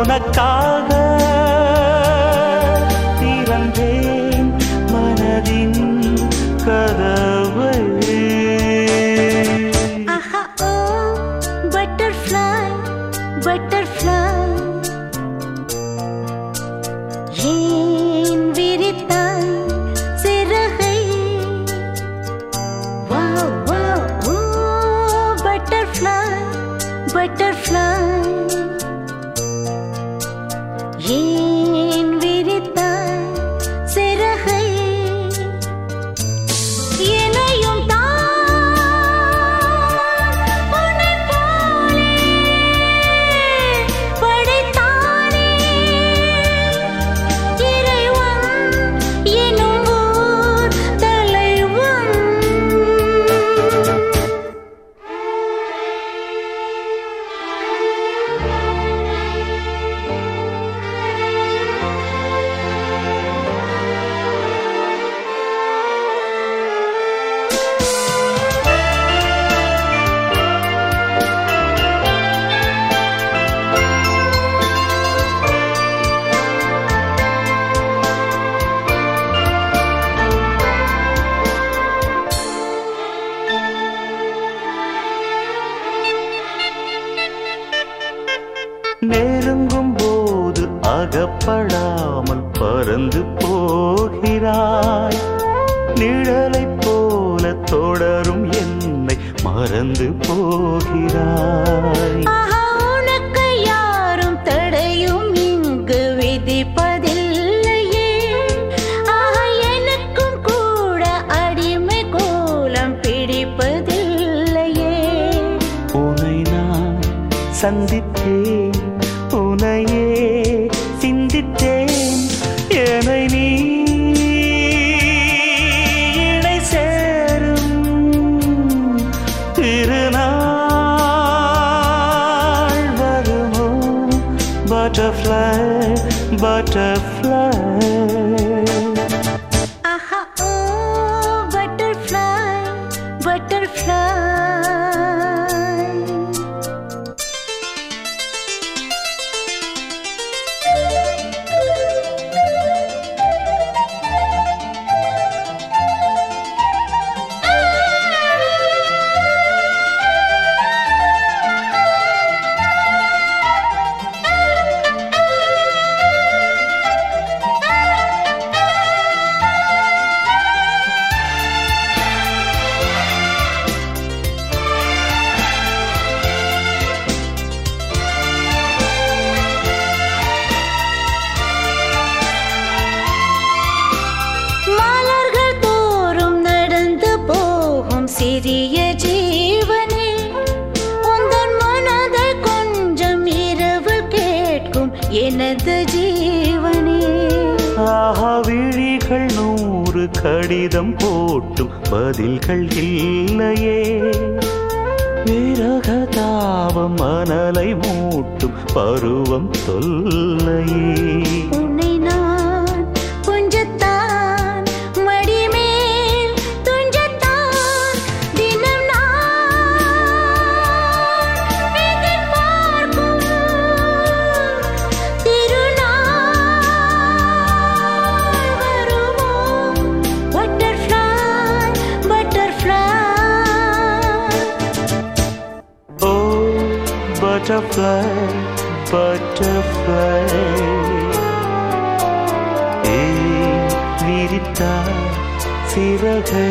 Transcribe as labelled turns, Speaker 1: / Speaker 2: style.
Speaker 1: உனக்காக அகப்படாமல் பறந்து போகிறாய். நிழலைப் போல தொடரும் என்னை மறந்து போகிறாய்.
Speaker 2: உனக்கு யாரும் தடையும் இங்கு விதிப்பதில்லையே. எனக்கும் கூட அடிமை கோலம் பிடிப்பதில்லையே.
Speaker 1: நான் சந்தித்தேன் உனையே சிந்தித்தேன் என்னை நீ இணை சேரும் திருநாள் வருமோ? பட்டர்ஃப்ளை பட்டர்ஃப்ளை
Speaker 2: சிறிய ஜீவனே உந்தன் மனதை கொஞ்சம் இரவு கேட்கும் எனது ஜீவனே.
Speaker 1: ஆஹா விழிகள் நூறு கடிதம் போட்டும் பதில்கள் இல்லையே. விரக தாபம் மணலை மூட்டும் பருவம் சொல்லையே பட்டர்ஃப்ளை பட்டர்ஃப்ளை ஏ விரித்தா சிறகை